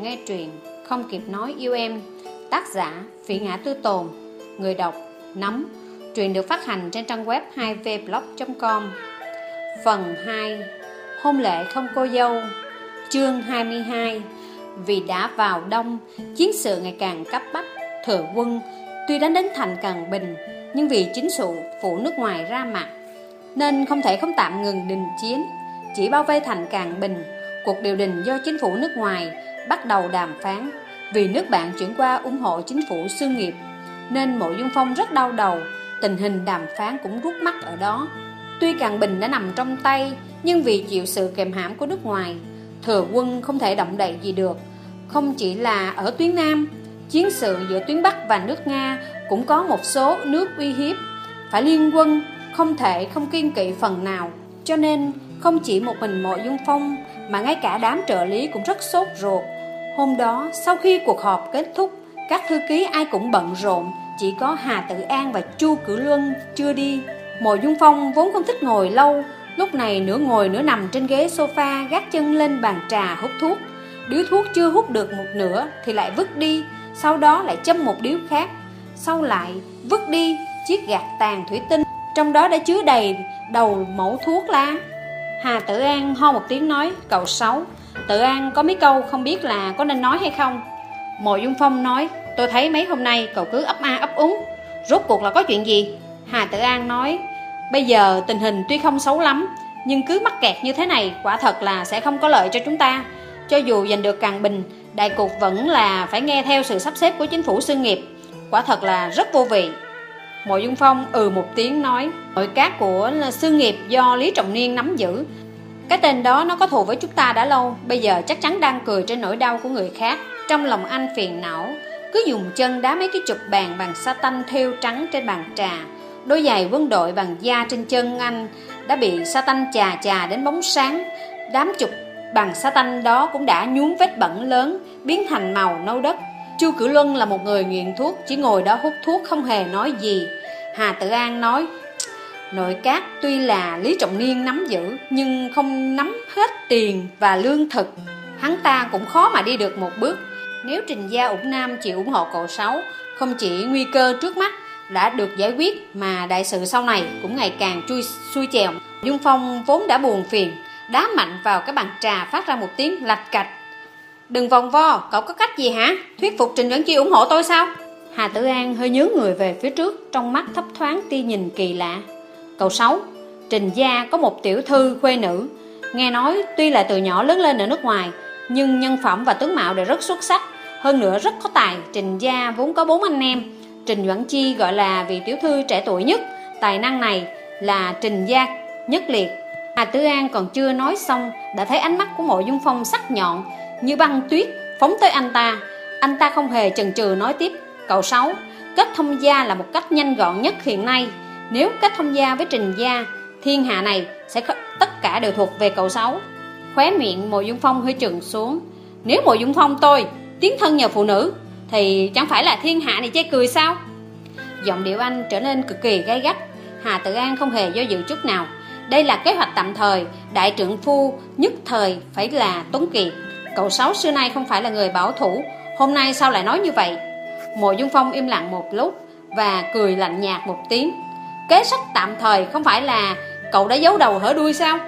Nghe truyền Không kịp nói yêu em, Tác giả Phỉ Ngã Tư Tồn, Người đọc Nắm truyền được phát hành trên trang web 2vblog.com Phần 2 Hôn lễ không cô dâu, Chương 22 Vì đã vào đông, Chiến sự ngày càng cấp bách Thừa quân. Tuy đánh đến thành Cần Bình, Nhưng vì chính sự phụ nước ngoài ra mặt, Nên không thể không tạm ngừng đình chiến. Chỉ bao vây thành Càng Bình, Cuộc điều đình do chính phủ nước ngoài bắt đầu đàm phán. Vì nước bạn chuyển qua ủng hộ chính phủ sư nghiệp, nên mộ dung phong rất đau đầu. Tình hình đàm phán cũng rút mắt ở đó. Tuy càng bình đã nằm trong tay, nhưng vì chịu sự kèm hãm của nước ngoài, thừa quân không thể động đậy gì được. Không chỉ là ở tuyến nam, chiến sự giữa tuyến bắc và nước nga cũng có một số nước uy hiếp. Phải liên quân, không thể không kiên kỵ phần nào. Cho nên, không chỉ một mình mộ dung phong, mà ngay cả đám trợ lý cũng rất sốt ruột hôm đó, sau khi cuộc họp kết thúc, các thư ký ai cũng bận rộn. Chỉ có hà tự an và chu cử luân chưa đi. Mộ dung phong vốn không thích ngồi lâu. Lúc này nửa ngồi nửa nằm trên ghế sofa, gác chân lên bàn trà hút thuốc. Điếu thuốc chưa hút được một nửa thì lại vứt đi. Sau đó lại châm một điếu khác. Sau lại, vứt đi chiếc gạt tàn thủy tinh. Trong đó đã chứa đầy đầu mẫu thuốc lá. Hà Tử An ho một tiếng nói, Cậu Sáu Tự An có mấy câu không biết là có nên nói hay không. Mộ Dung Phong nói, Tôi thấy mấy hôm nay cậu cứ ấp a ấp úng Rốt cuộc là có chuyện gì? Hà Tự An nói, Bây giờ tình hình tuy không xấu lắm, Nhưng cứ mắc kẹt như thế này Quả thật là sẽ không có lợi cho chúng ta. Cho dù giành được càng bình, Đại cục vẫn là phải nghe theo sự sắp xếp của chính phủ xương nghiệp, Quả thật là rất vô vị. Mộ Dung Phong ừ một tiếng nói Nội các của sư nghiệp do Lý Trọng Niên nắm giữ cái tên đó nó có thù với chúng ta đã lâu, Bây giờ chắc chắn đang cười trên nỗi đau của người khác. Trong lòng anh phiền não, Cứ dùng chân đá mấy cái chụp bàn bằng sa tanh thêu trắng trên bàn trà. Đôi giày quân đội bằng da trên chân anh Đã bị sa tanh chà chà đến bóng sáng. Đám chụp bằng sa tanh đó cũng đã nhuốm vết bẩn lớn, Biến thành màu nâu đất. Chu Cử Luân là một người nghiện thuốc, Chỉ ngồi đó hút thuốc không hề nói gì. Hà Tử An nói Nội các tuy là Lý Trọng Niên nắm giữ Nhưng không nắm hết tiền và lương thực. Hắn ta cũng khó mà đi được một bước. Nếu Trình Gia ủng Nam chịu ủng hộ cậu Sáu Không chỉ nguy cơ trước mắt đã được giải quyết Mà đại sự sau này cũng ngày càng chui xuôi chèo. Dung Phong vốn đã buồn phiền Đá mạnh vào cái bàn trà phát ra một tiếng lạch cạch. Đừng vòng vo, cậu có cách gì hả? Thuyết phục Trình Dẫn Chi ủng hộ tôi sao? Hà Tử An hơi nhớ người về phía trước Trong mắt thấp thoáng tia nhìn kỳ lạ. Câu Sáu, Trình Gia có một tiểu thư khuê nữ. Nghe nói, tuy là từ nhỏ lớn lên ở nước ngoài, Nhưng nhân phẩm và tướng mạo đều rất xuất sắc. Hơn nữa rất có tài. Trình Gia vốn có bốn anh em. Trình Doãn Chi gọi là vị tiểu thư trẻ tuổi nhất. Tài năng này là Trình Gia nhất liệt. Hà Tử An còn chưa nói xong, Đã thấy ánh mắt của mộ dung phong sắc nhọn, Như băng tuyết phóng tới anh ta. Anh ta không hề chần chừ nói tiếp. Cậu Sáu, Kết thông gia là một cách nhanh gọn nhất hiện nay. Nếu kết thông gia với Trình Gia, Thiên hạ này sẽ tất cả đều thuộc về cậu Sáu. Khóe miệng Mộ Dung Phong hơi trừng xuống. Nếu Mộ Dung Phong tôi Tiến thân nhờ phụ nữ, Thì chẳng phải là thiên hạ này chê cười sao? Giọng điệu anh trở nên cực kỳ gay gắt. Hà Tự An không hề do dự chút nào. Đây là kế hoạch tạm thời, Đại trưởng phu nhất thời phải là Tuấn Kiệt. Cậu Sáu xưa nay không phải là người bảo thủ, Hôm nay sao lại nói như vậy? Mộ Dung Phong im lặng một lúc Và cười lạnh nhạt một tiếng. Kế sách tạm thời không phải là Cậu đã giấu đầu hở đuôi sao?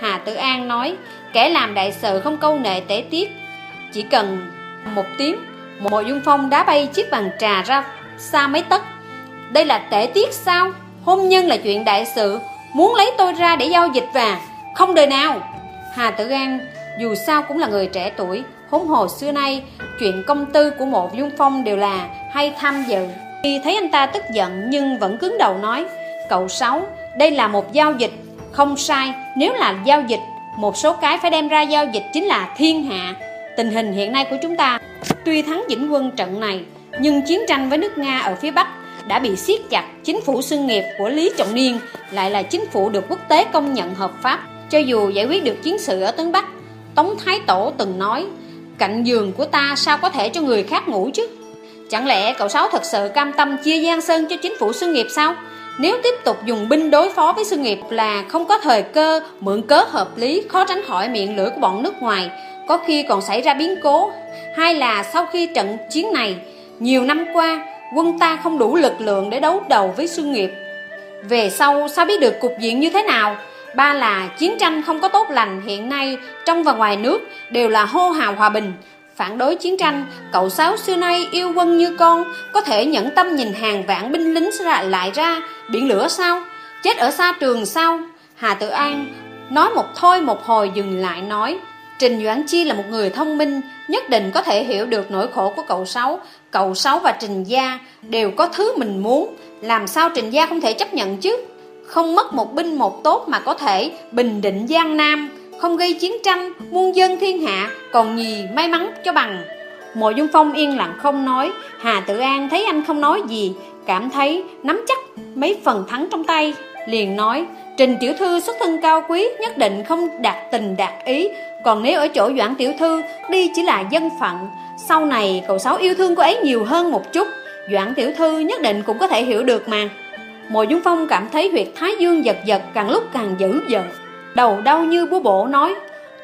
Hà Tử An nói, Kẻ làm đại sự không câu nệ tế tiết, Chỉ cần một tiếng Mộ Dung Phong đá bay chiếc bàn trà ra xa mấy tấc. Đây là tể tiết sao? Hôn nhân là chuyện đại sự, Muốn lấy tôi ra để giao dịch và Không đời nào. Hà Tử An dù sao cũng là người trẻ tuổi, huống hồ xưa nay chuyện công tư của Mộ dung phong đều là hay tham dự. Khi thấy anh ta tức giận nhưng vẫn cứng đầu nói cậu sáu, đây là một giao dịch. Không sai, nếu là giao dịch, một số cái phải đem ra giao dịch chính là thiên hạ. Tình hình hiện nay của chúng ta, tuy thắng dĩnh quân trận này, nhưng chiến tranh với nước nga ở phía bắc đã bị siết chặt. Chính phủ xương nghiệp của lý trọng niên lại là chính phủ được quốc tế công nhận hợp pháp. Cho dù giải quyết được chiến sự ở tấn bắc, tống thái tổ từng nói, Cạnh giường của ta sao có thể cho người khác ngủ chứ? Chẳng lẽ cậu Sáu thật sự cam tâm chia Giang Sơn cho chính phủ xương nghiệp sao? Nếu tiếp tục dùng binh đối phó với sư nghiệp là không có thời cơ Mượn cớ hợp lý khó tránh khỏi miệng lưỡi của bọn nước ngoài. Có khi còn xảy ra biến cố. Hay là sau khi trận chiến này Nhiều năm qua quân ta không đủ lực lượng để đấu đầu với sư nghiệp. Về sau sao biết được cục diện như thế nào? Ba là chiến tranh không có tốt lành hiện nay trong và ngoài nước đều là hô hào hòa bình. Phản đối chiến tranh, cậu Sáu xưa nay yêu quân như con Có thể nhẫn tâm nhìn hàng vạn binh lính lại ra biển lửa sao? Chết ở xa trường sao? Hà Tự An nói một thôi một hồi dừng lại nói Trình Doãn Chi là một người thông minh Nhất định có thể hiểu được nỗi khổ của cậu Sáu. Cậu Sáu và Trình Gia đều có thứ mình muốn Làm sao Trình Gia không thể chấp nhận chứ? Không mất một binh một tốt mà có thể bình định Giang Nam Không gây chiến tranh, muôn dân thiên hạ Còn gì may mắn cho bằng. Mộ Dung Phong yên lặng không nói. Hà Tử An thấy anh không nói gì, Cảm thấy nắm chắc mấy phần thắng trong tay, Liền nói, Trình tiểu thư xuất thân cao quý, Nhất định không đạt tình đạt ý. Còn nếu ở chỗ Doãn tiểu thư, Đi chỉ là dân phận. Sau này cậu Sáu yêu thương cô ấy nhiều hơn một chút, Doãn tiểu thư nhất định cũng có thể hiểu được mà. Mộ Dung Phong cảm thấy huyệt thái dương giật giật Càng lúc càng dữ dợ. Đầu đau như búa bổ nói,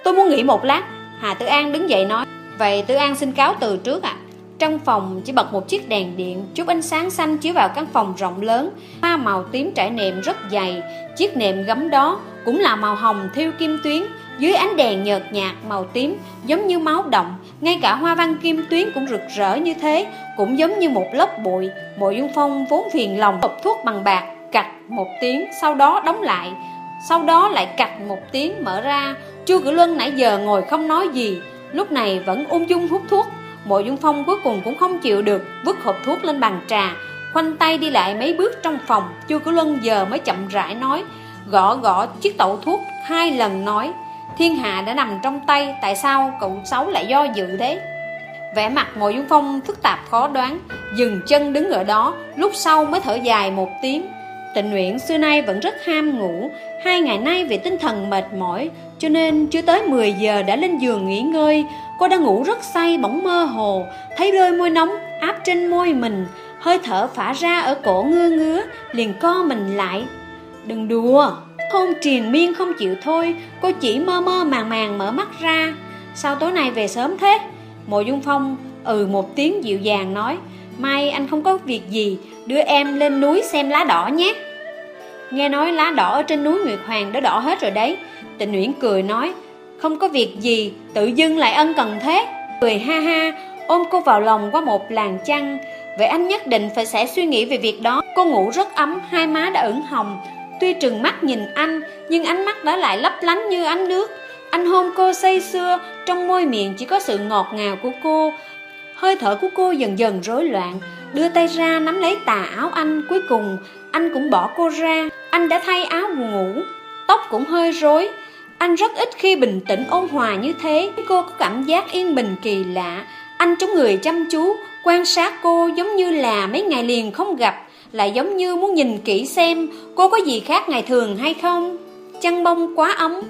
Tôi muốn nghỉ một lát. Hà Tử An đứng dậy nói Vậy Tử An xin cáo từ trước ạ. Trong phòng chỉ bật một chiếc đèn điện, chút ánh sáng xanh chiếu vào căn phòng rộng lớn, hoa màu tím trải nệm rất dày, chiếc nệm gấm đó cũng là màu hồng thiêu kim tuyến, dưới ánh đèn nhợt nhạt màu tím giống như máu động, ngay cả hoa văn kim tuyến cũng rực rỡ như thế, cũng giống như một lớp bụi. Mộ Dung Phong vốn phiền lòng hộp thuốc bằng bạc, cạch một tiếng, sau đó đóng lại, sau đó lại cạch một tiếng mở ra. Chu Cử Luân nãy giờ ngồi không nói gì, lúc này vẫn ung dung hút thuốc. Mộ Dung Phong cuối cùng cũng không chịu được, Vứt hộp thuốc lên bàn trà, Khoanh tay đi lại mấy bước trong phòng. Chu Cửu Luân giờ mới chậm rãi nói, Gõ gõ chiếc tẩu thuốc Hai lần nói, Thiên hạ đã nằm trong tay, Tại sao cậu Sáu lại do dự thế? Vẻ mặt Mộ Dung Phong phức tạp khó đoán, Dừng chân đứng ở đó, Lúc sau mới thở dài một tiếng. Tịnh Nguyện xưa nay vẫn rất ham ngủ. Hai ngày nay vì tinh thần mệt mỏi, Cho nên chưa tới 10 giờ đã lên giường nghỉ ngơi. Cô đang ngủ rất say, bỗng mơ hồ. Thấy đôi môi nóng áp trên môi mình, Hơi thở phả ra ở cổ ngư ngứa, Liền co mình lại. Đừng đùa Hôn triền miên không chịu thôi, Cô chỉ mơ mơ màng màng mở mắt ra. Sao tối nay về sớm thế? Mộ Dung Phong ừ một tiếng dịu dàng nói. Mai anh không có việc gì Đưa em lên núi xem lá đỏ nhé. Nghe nói lá đỏ ở trên núi Nguyệt Hoàng đã đỏ hết rồi đấy. Tịnh Nguyễn cười nói, Không có việc gì, Tự dưng lại ân cần thế. Cười ha ha, Ôm cô vào lòng qua một làn chăn. Vậy anh nhất định phải sẽ suy nghĩ về việc đó. Cô ngủ rất ấm, Hai má đã ửng hồng. Tuy trừng mắt nhìn anh, Nhưng ánh mắt đã lại lấp lánh như ánh nước. Anh hôn cô say sưa, Trong môi miệng chỉ có sự ngọt ngào của cô. Hơi thở của cô dần dần rối loạn. Đưa tay ra nắm lấy tà áo anh. Cuối cùng, anh cũng bỏ cô ra. Anh đã thay áo ngủ. Tóc cũng hơi rối. Anh rất ít khi bình tĩnh, ôn hòa như thế. Cô có cảm giác yên bình, kỳ lạ. Anh trong người chăm chú, Quan sát cô giống như là mấy ngày liền không gặp, Lại giống như muốn nhìn kỹ xem Cô có gì khác ngày thường hay không. Chăn bông quá ấm.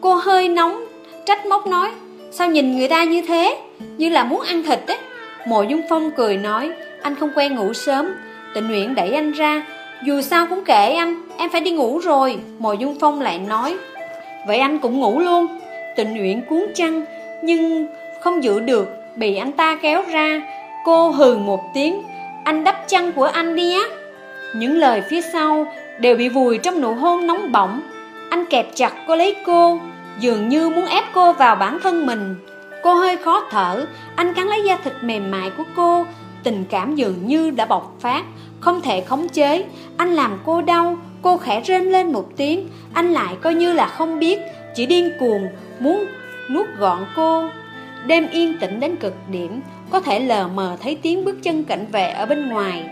Cô hơi nóng, Trách móc nói, Sao nhìn người ta như thế? Như là muốn ăn thịt ấy Mộ Dung Phong cười nói, Anh không quen ngủ sớm. Tịnh Nguyện đẩy anh ra. Dù sao cũng kệ anh. Em phải đi ngủ rồi. Mộ Dung Phong lại nói, Vậy anh cũng ngủ luôn. Tịnh Nguyện cuốn chăn, Nhưng không giữ được, Bị anh ta kéo ra. Cô hừ một tiếng, Anh đắp chăn của anh đi á. Những lời phía sau Đều bị vùi trong nụ hôn nóng bỏng. Anh kẹp chặt cô lấy cô, Dường như muốn ép cô vào bản thân mình. Cô hơi khó thở. Anh cắn lấy da thịt mềm mại của cô. Tình cảm dường như đã bộc phát, Không thể khống chế. Anh làm cô đau. Cô khẽ rên lên một tiếng. Anh lại coi như là không biết. Chỉ điên cuồng Muốn nuốt gọn cô. Đêm yên tĩnh đến cực điểm. Có thể lờ mờ thấy tiếng bước chân cảnh vệ ở bên ngoài.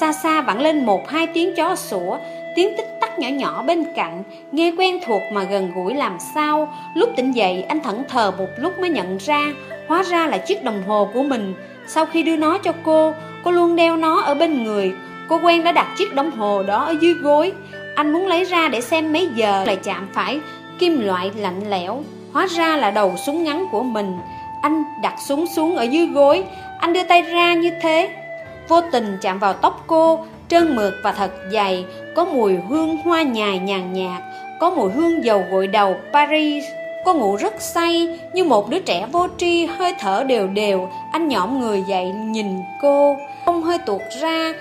Xa xa vẳng lên một hai tiếng chó sủa. Tiếng tích nhỏ nhỏ bên cạnh, Nghe quen thuộc mà gần gũi làm sao. Lúc tỉnh dậy, anh thẫn thờ một lúc mới nhận ra, Hóa ra là chiếc đồng hồ của mình. Sau khi đưa nó cho cô Cô luôn đeo nó ở bên người. Cô quen đã đặt chiếc đồng hồ đó ở dưới gối. Anh muốn lấy ra để xem mấy giờ, Lại chạm phải, kim loại lạnh lẽo. Hóa ra là đầu súng ngắn của mình. Anh đặt súng xuống ở dưới gối. Anh đưa tay ra như thế. Vô tình chạm vào tóc cô Trơn mượt và thật dày, Có mùi hương hoa nhài nhàn nhạt, Có mùi hương dầu gội đầu Paris Cô ngủ rất say Như một đứa trẻ vô tri, Hơi thở đều đều. Anh nhõm người dậy nhìn cô, Không hơi tuột ra,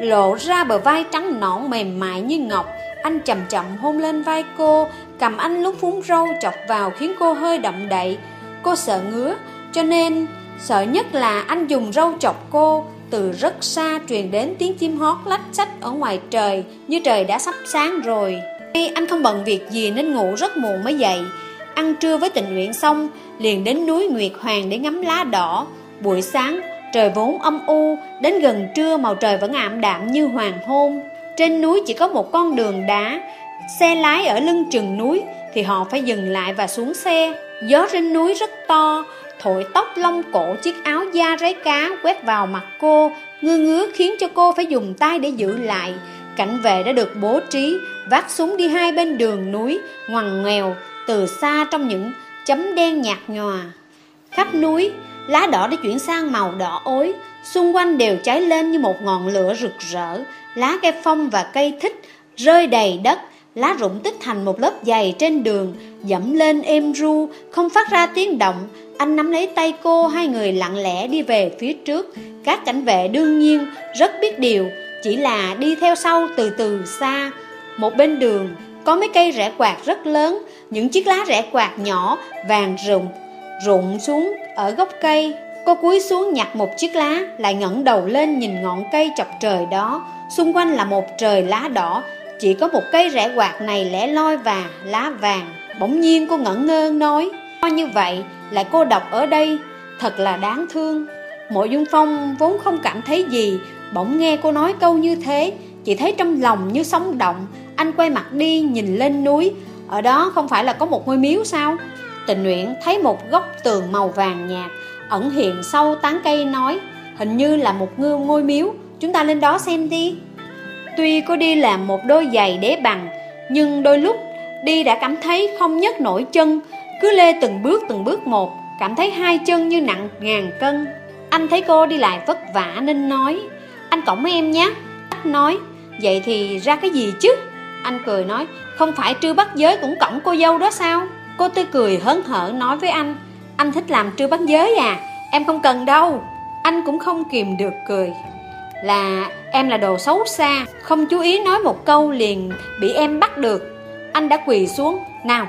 Lộ ra bờ vai trắng nõn mềm mại như ngọc. Anh chậm chậm hôn lên vai cô, Cầm anh lúc phúng râu chọc vào Khiến cô hơi động đậy. Cô sợ ngứa, Cho nên sợ nhất là anh dùng râu chọc cô. Từ rất xa truyền đến tiếng chim hót lách sách ở ngoài trời, Như trời đã sắp sáng rồi. Anh không bận việc gì nên ngủ rất muộn mới dậy. Ăn trưa với tình nguyện xong, Liền đến núi Nguyệt Hoàng để ngắm lá đỏ. Buổi sáng, trời vốn âm u, Đến gần trưa màu trời vẫn ảm đạm như hoàng hôn. Trên núi chỉ có một con đường đá, Xe lái ở lưng chừng núi Thì họ phải dừng lại và xuống xe. Gió trên núi rất to Thổi tóc lông cổ chiếc áo da rái cá Quét vào mặt cô Ngư ngứa khiến cho cô phải dùng tay để giữ lại Cảnh vệ đã được bố trí Vác súng đi hai bên đường núi Ngoằn nghèo từ xa trong những chấm đen nhạt nhòa. Khắp núi, lá đỏ đã chuyển sang màu đỏ ối, xung quanh đều cháy lên như một ngọn lửa rực rỡ, lá cây phong và cây thích rơi đầy đất, lá rụng tích thành một lớp dày trên đường, dẫm lên êm ru, không phát ra tiếng động. Anh nắm lấy tay cô, hai người lặng lẽ đi về phía trước. Các cảnh vệ đương nhiên rất biết điều, chỉ là đi theo sau từ từ xa. Một bên đường, có mấy cây rễ quạt rất lớn, những chiếc lá rễ quạt nhỏ, vàng rụng, rụng xuống ở gốc cây. Cô cúi xuống nhặt một chiếc lá, lại ngẩng đầu lên nhìn ngọn cây chọc trời đó. Xung quanh là một trời lá đỏ, chỉ có một cây rễ quạt này lẻ loi và lá vàng. Bỗng nhiên cô ngẩn ngơ nói, như vậy lại cô độc ở đây, thật là đáng thương. Mộ Dung Phong vốn không cảm thấy gì, bỗng nghe cô nói câu như thế, chỉ thấy trong lòng như sóng động, anh quay mặt đi nhìn lên núi. Ở đó không phải là có một ngôi miếu sao? Tình nguyện thấy một góc tường màu vàng nhạt Ẩn hiện sau tán cây nói Hình như là một ngư ngôi miếu. Chúng ta lên đó xem đi. Tuy có đi làm một đôi giày đế bằng, Nhưng đôi lúc đi đã cảm thấy không nhấc nổi chân, Cứ lê từng bước từng bước một, Cảm thấy hai chân như nặng ngàn cân. Anh thấy cô đi lại vất vả nên nói, Anh cổng em nhé. Nói, Vậy thì ra cái gì chứ? Anh cười nói, Không phải trư bắt giới cũng cổng cô dâu đó sao? Cô tươi cười hớn hở nói với anh Anh thích làm trư bắt giới à Em không cần đâu. Anh cũng không kìm được cười. Là em là đồ xấu xa. Không chú ý nói một câu liền Bị em bắt được. Anh đã quỳ xuống. Nào,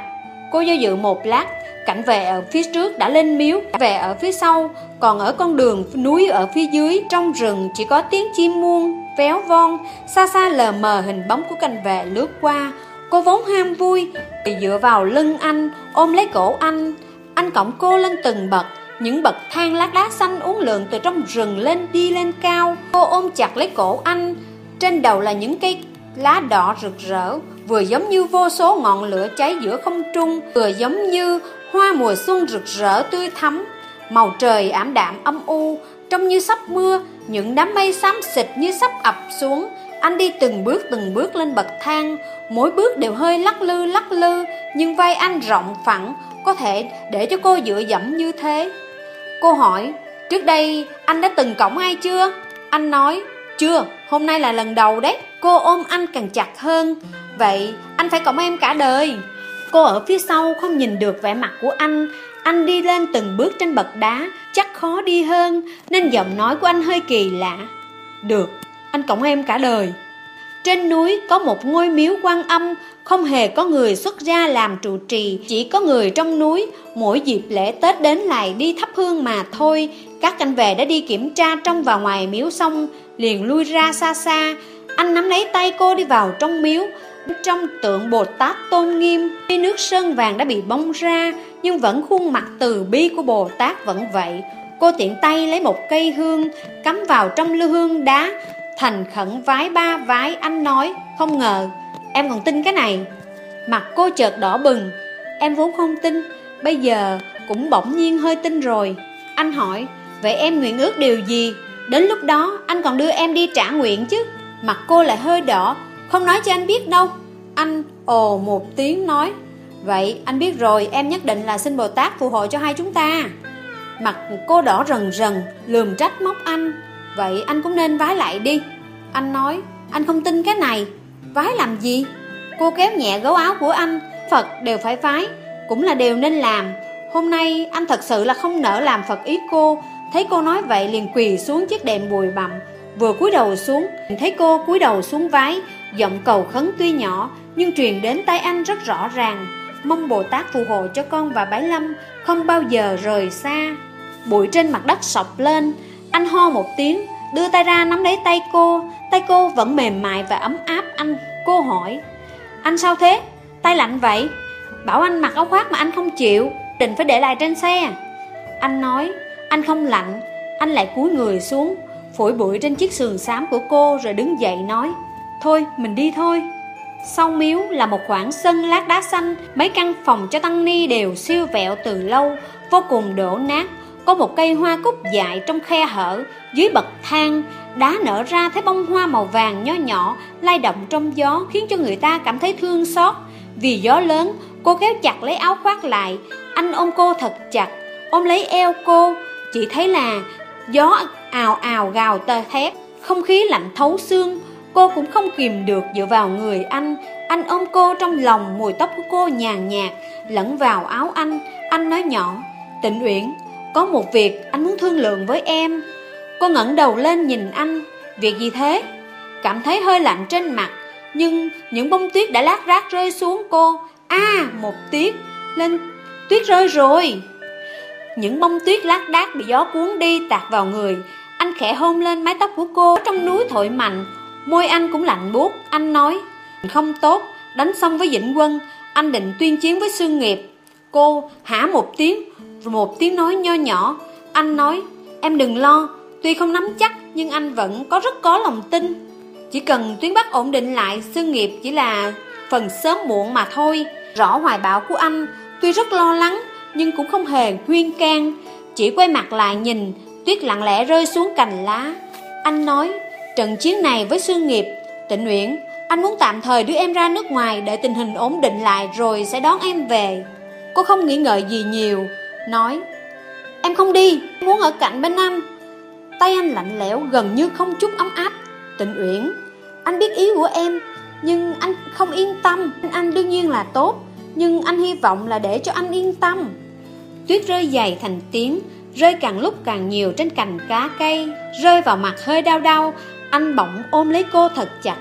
Cô do dự một lát. Cảnh vệ ở phía trước đã lên miếu. Cảnh vệ ở phía sau Còn ở con đường núi ở phía dưới. Trong rừng chỉ có tiếng chim muông véo von. Xa xa lờ mờ hình bóng của cảnh vệ lướt qua. Cô vốn ham vui, thì dựa vào lưng anh, ôm lấy cổ anh. Anh cõng cô lên từng bậc những bậc thang lát đá xanh uốn lượn từ trong rừng lên đi lên cao. Cô ôm chặt lấy cổ anh. Trên đầu là những cây lá đỏ rực rỡ, vừa giống như vô số ngọn lửa cháy giữa không trung, vừa giống như hoa mùa xuân rực rỡ tươi thắm. Màu trời ảm đạm âm u, trông như sắp mưa. Những đám mây xám xịt như sắp ập xuống. Anh đi từng bước từng bước lên bậc thang. Mỗi bước đều hơi lắc lư lắc lư, Nhưng vai anh rộng phẳng, Có thể để cho cô dựa dẫm như thế. Cô hỏi Trước đây anh đã từng cổng ai chưa? Anh nói Chưa, hôm nay là lần đầu đấy. Cô ôm anh càng chặt hơn. Vậy anh phải cổng em cả đời. Cô ở phía sau không nhìn được vẻ mặt của anh. Anh đi lên từng bước trên bậc đá Chắc khó đi hơn Nên giọng nói của anh hơi kỳ lạ. Được, anh cổng em cả đời. Trên núi có một ngôi miếu quan âm không hề có người xuất ra làm trụ trì, Chỉ có người trong núi. Mỗi dịp lễ Tết đến lại đi thắp hương mà thôi. Các anh về đã đi kiểm tra trong và ngoài miếu xong, Liền lui ra xa xa. Anh nắm lấy tay cô đi vào trong miếu. Trong tượng Bồ Tát tôn nghiêm, Tuy nước sơn vàng đã bị bong ra, Nhưng vẫn khuôn mặt từ bi của Bồ Tát vẫn vậy. Cô tiện tay lấy một cây hương, Cắm vào trong lư hương đá. Thành khẩn vái ba vái, Anh nói, Không ngờ em còn tin cái này. Mặt cô chợt đỏ bừng. Em vốn không tin, Bây giờ cũng bỗng nhiên hơi tin rồi. Anh hỏi, Vậy em nguyện ước điều gì? Đến lúc đó anh còn đưa em đi trả nguyện chứ? Mặt cô lại hơi đỏ, không nói cho anh biết đâu. Anh ồ một tiếng nói, Vậy anh biết rồi, em nhất định là xin Bồ Tát phù hộ cho hai chúng ta. Mặt cô đỏ rần rần, Lườm trách móc anh. Vậy anh cũng nên vái lại đi. Anh nói, anh không tin cái này. Vái làm gì? Cô kéo nhẹ gấu áo của anh. Phật đều phải vái cũng là điều nên làm. Hôm nay anh thật sự là không nỡ làm Phật ý cô. Thấy cô nói vậy liền quỳ xuống chiếc đệm bùi bặm. Vừa cúi đầu xuống, Thấy cô cúi đầu xuống vái. Giọng cầu khấn tuy nhỏ, Nhưng truyền đến tay anh rất rõ ràng. Mong Bồ Tát phù hộ cho con và Bái Lâm, Không bao giờ rời xa. Bụi trên mặt đất sọc lên. Anh ho một tiếng, Đưa tay ra nắm lấy tay cô. Tay cô vẫn mềm mại và ấm áp, anh, Cô hỏi Anh sao thế? Tay lạnh vậy? Bảo anh mặc áo khoác mà anh không chịu, Định phải để lại trên xe Anh nói, Anh không lạnh, Anh lại cúi người xuống, Phổi bụi trên chiếc sườn xám của cô Rồi đứng dậy nói, Thôi, mình đi thôi Sau miếu là một khoảng sân lát đá xanh, Mấy căn phòng cho tăng ni đều siêu vẹo từ lâu, Vô cùng đổ nát Có một cây hoa cúc dại trong khe hở, Dưới bậc thang Đá nở ra thấy bông hoa màu vàng nho nhỏ, lay động trong gió, Khiến cho người ta cảm thấy thương xót. Vì gió lớn, Cô kéo chặt lấy áo khoác lại. Anh ôm cô thật chặt, Ôm lấy eo cô. Chỉ thấy là gió ào ào gào tơ thét, Không khí lạnh thấu xương. Cô cũng không kìm được dựa vào người anh. Anh ôm cô trong lòng, Mùi tóc của cô nhàn nhạt, Lẫn vào áo anh. Anh nói nhỏ, Tịnh Uyển, Có một việc anh muốn thương lượng với em. Cô ngẩng đầu lên nhìn anh, Việc gì thế? Cảm thấy hơi lạnh trên mặt, Nhưng những bông tuyết đã lát rác rơi xuống cô. À một tiếng Lên, tuyết rơi rồi. Những bông tuyết lát đác bị gió cuốn đi tạt vào người. Anh khẽ hôn lên mái tóc của cô Trong núi thổi mạnh. Môi anh cũng lạnh buốt, Anh nói, Không tốt, Đánh xong với Vĩnh Quân, Anh định tuyên chiến với Sương Nghiệp. Cô hả một tiếng Một tiếng nói nho nhỏ. Anh nói, Em đừng lo Tuy không nắm chắc, Nhưng anh vẫn có rất có lòng tin. Chỉ cần tuyến bắc ổn định lại, sư Nghiệp chỉ là phần sớm muộn mà thôi. Rõ hoài bão của anh, Tuy rất lo lắng, Nhưng cũng không hề khuyên can. Chỉ quay mặt lại nhìn, Tuyết lặng lẽ rơi xuống cành lá. Anh nói, Trận chiến này với sư Nghiệp, Tịnh Uyển, Anh muốn tạm thời đưa em ra nước ngoài Để tình hình ổn định lại Rồi sẽ đón em về. Cô không nghĩ ngợi gì nhiều, Nói, Em không đi, Muốn ở cạnh bên anh. Tay anh lạnh lẽo gần như không chút ấm áp. Tịnh Uyển, Anh biết ý của em, Nhưng anh không yên tâm. Anh đương nhiên là tốt, Nhưng anh hy vọng là để cho anh yên tâm. Tuyết rơi dày thành tiếng Rơi càng lúc càng nhiều trên cành cá cây, Rơi vào mặt hơi đau đau. Anh bỗng ôm lấy cô thật chặt.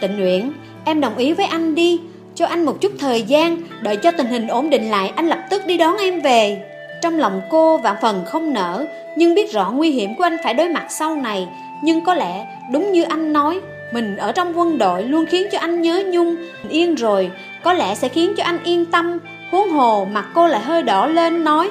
Tịnh Uyển, Em đồng ý với anh đi, Cho anh một chút thời gian, Đợi cho tình hình ổn định lại, Anh lập tức đi đón em về. Trong lòng cô vạn phần không nở Nhưng biết rõ nguy hiểm của anh phải đối mặt sau này. Nhưng có lẽ, đúng như anh nói, mình ở trong quân đội luôn khiến cho anh nhớ nhung, Yên rồi. Có lẽ sẽ khiến cho anh yên tâm. Huống hồ mặt cô lại hơi đỏ lên, nói,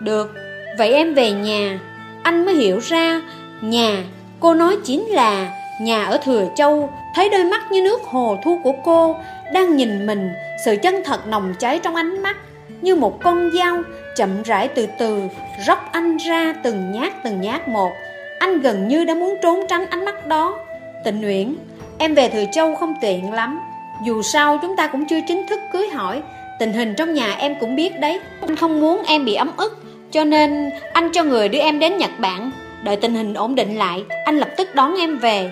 Được, Vậy em về nhà. Anh mới hiểu ra, Nhà, Cô nói chính là Nhà ở Thừa Châu, Thấy đôi mắt như nước hồ thu của cô, Đang nhìn mình, Sự chân thật nồng cháy trong ánh mắt. Như một con dao Chậm rãi từ từ Róc anh ra từng nhát từng nhát một. Anh gần như đã muốn trốn tránh ánh mắt đó. Tịnh nguyện Em về Thừa Châu không tiện lắm. Dù sao chúng ta cũng chưa chính thức cưới hỏi. Tình hình trong nhà em cũng biết đấy. Anh không muốn em bị ấm ức Cho nên anh cho người đưa em đến Nhật Bản. Đợi tình hình ổn định lại Anh lập tức đón em về.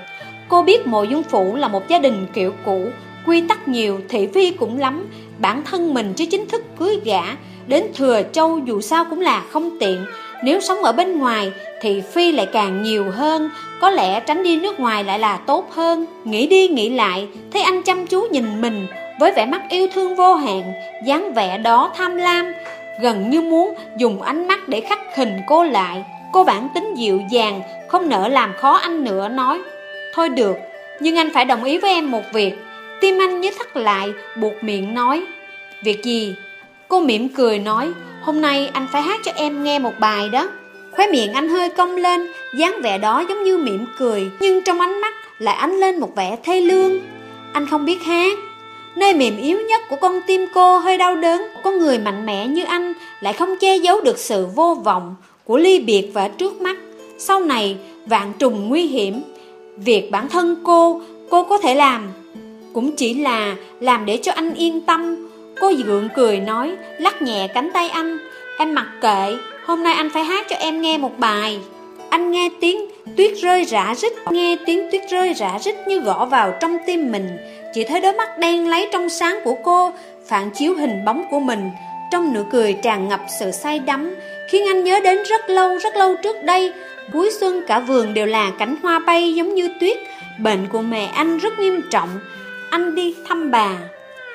Cô biết mộ dung phủ là một gia đình kiểu cũ Quy tắc nhiều, thị phi cũng lắm. Bản thân mình chứ chính thức cưới gã Đến Thừa Châu dù sao cũng là không tiện. Nếu sống ở bên ngoài thì phi lại càng nhiều hơn, Có lẽ tránh đi nước ngoài lại là tốt hơn. Nghĩ đi nghĩ lại, Thấy anh chăm chú nhìn mình, Với vẻ mắt yêu thương vô hạn, dáng vẻ đó tham lam, Gần như muốn dùng ánh mắt để khắc hình cô lại. Cô bản tính dịu dàng, Không nỡ làm khó anh nữa, nói, Thôi được, Nhưng anh phải đồng ý với em một việc. Tim anh như thắt lại, Buộc miệng nói. Việc gì? Cô mỉm cười nói, Hôm nay anh phải hát cho em nghe một bài đó. Khóe miệng anh hơi cong lên, dáng vẻ đó giống như mỉm cười, Nhưng trong ánh mắt lại ánh lên một vẻ thê lương. Anh không biết hát. Nơi mềm yếu nhất của con tim cô hơi đau đớn Con người mạnh mẽ như anh Lại không che giấu được sự vô vọng Của ly biệt và trước mắt. Sau này, vạn trùng nguy hiểm, Việc bản thân cô Cô có thể làm. Cũng chỉ là làm để cho anh yên tâm. Cô gượng cười nói, Lắc nhẹ cánh tay anh. Em mặc kệ, Hôm nay anh phải hát cho em nghe một bài. Anh nghe tiếng tuyết rơi rã rít, Nghe tiếng tuyết rơi rã rít như gõ vào trong tim mình. Chỉ thấy đôi mắt đen lấy trong sáng của cô, Phản chiếu hình bóng của mình. Trong nụ cười tràn ngập sự say đắm, Khiến anh nhớ đến rất lâu rất lâu trước đây. Cuối xuân cả vườn đều là cánh hoa bay giống như tuyết Bệnh của mẹ anh rất nghiêm trọng. Anh đi thăm bà.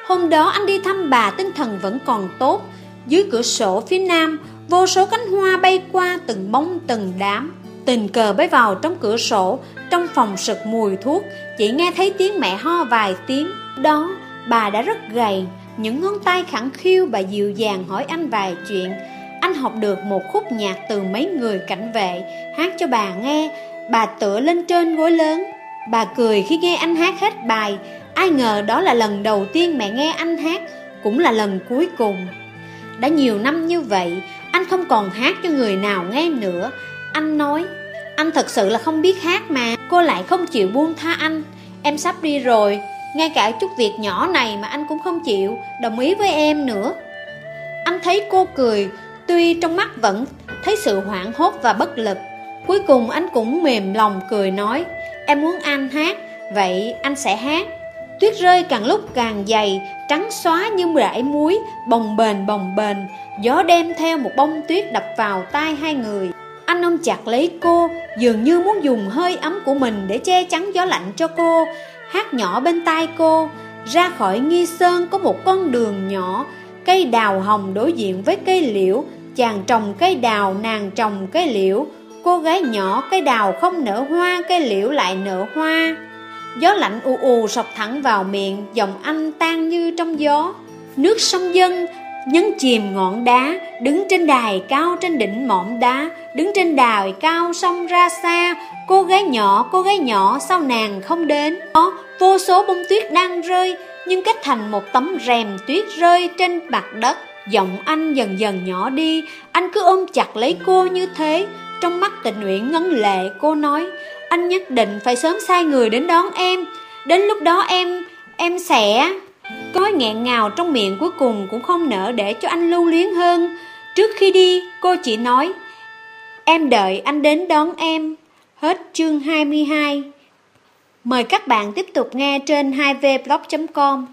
Hôm đó anh đi thăm bà, tinh thần vẫn còn tốt. Dưới cửa sổ phía nam, Vô số cánh hoa bay qua từng bóng, từng đám. Tình cờ bay vào trong cửa sổ, Trong phòng sực mùi thuốc. Chỉ nghe thấy tiếng mẹ ho vài tiếng. Đó, bà đã rất gầy. Những ngón tay khẳng khiu, bà dịu dàng hỏi anh vài chuyện. Anh học được một khúc nhạc từ mấy người cảnh vệ. Hát cho bà nghe. Bà tựa lên trên gối lớn. Bà cười khi nghe anh hát hết bài. Ai ngờ đó là lần đầu tiên mẹ nghe anh hát, Cũng là lần cuối cùng. Đã nhiều năm như vậy, Anh không còn hát cho người nào nghe nữa. Anh nói, Anh thật sự là không biết hát mà, Cô lại không chịu buông tha anh. Em sắp đi rồi, Ngay cả chút việc nhỏ này mà anh cũng không chịu, Đồng ý với em nữa. Anh thấy cô cười, Tuy trong mắt vẫn thấy sự hoảng hốt và bất lực. Cuối cùng anh cũng mềm lòng cười nói, Em muốn anh hát, Vậy anh sẽ hát. Tuyết rơi càng lúc càng dày, Trắng xóa như rải muối, Bồng bềnh bồng bềnh. Gió đem theo một bông tuyết đập vào tai hai người. Anh ôm chặt lấy cô, Dường như muốn dùng hơi ấm của mình Để che chắn gió lạnh cho cô. Hát nhỏ bên tai cô, Ra khỏi nghi sơn có một con đường nhỏ. Cây đào hồng đối diện với cây liễu, Chàng trồng cây đào, nàng trồng cây liễu. Cô gái nhỏ cây đào không nở hoa Cây liễu lại nở hoa. Gió lạnh u u sọc thẳng vào miệng Giọng anh tan như trong gió. Nước sông dân nhấn chìm ngọn đá Đứng trên đài cao trên đỉnh mỏm đá Đứng trên đài cao sông ra xa. Cô gái nhỏ, cô gái nhỏ sao nàng không đến? Có vô số bông tuyết đang rơi Nhưng kết thành một tấm rèm tuyết rơi trên mặt đất. Giọng anh dần dần nhỏ đi Anh cứ ôm chặt lấy cô như thế. Trong mắt tình nguyện ngấn lệ cô nói anh nhất định phải sớm sai người đến đón em. Đến lúc đó em, em sẽ... có nghẹn ngào trong miệng cuối cùng cũng không nỡ để cho anh lưu luyến hơn. Trước khi đi cô chỉ nói Em đợi anh đến đón em. Hết chương 22 Mời các bạn tiếp tục nghe trên 2vblog.com